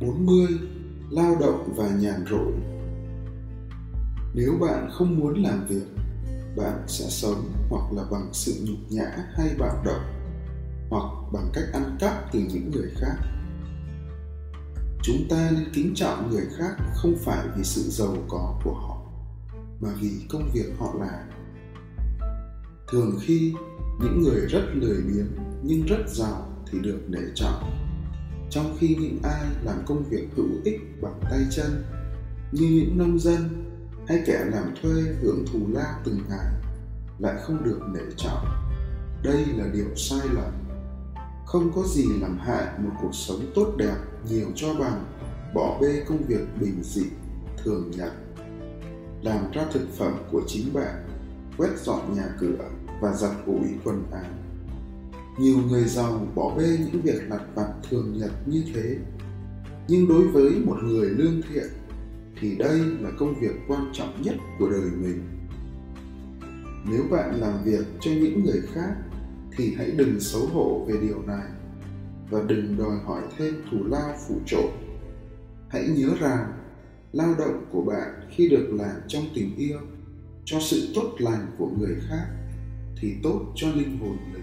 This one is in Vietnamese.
40. Lao động và nhàn rỗi Nếu bạn không muốn làm việc, bạn sẽ sống hoặc là bằng sự nhục nhã hay bạo động, hoặc bằng cách ăn cắp từ những người khác. Chúng ta nên kính trọng người khác không phải vì sự giàu có của họ, mà vì công việc họ làm. Thường khi những người rất lười biếng nhưng rất giàu thì được nể trọng trong khi những ai làm công việc hữu ích bằng tay chân, như những nông dân hay kẻ làm thuê hưởng thù lao từng ngày, lại không được nể trọng đây là điều sai lầm. Không có gì làm hại một cuộc sống tốt đẹp nhiều cho bằng, bỏ bê công việc bình dị, thường nhật. Làm ra thực phẩm của chính bạn, quét dọn nhà cửa và giặt ủi quần áo. Nhiều người giàu bỏ bê những việc lặt vặt thường nhật như thế. Nhưng đối với một người lương thiện, thì đây là công việc quan trọng nhất của đời mình. Nếu bạn làm việc cho những người khác, thì hãy đừng xấu hổ về điều này và đừng đòi hỏi thêm thù lao phụ trội hãy nhớ rằng, lao động của bạn khi được làm trong tình yêu cho sự tốt lành của người khác thì tốt cho linh hồn mình.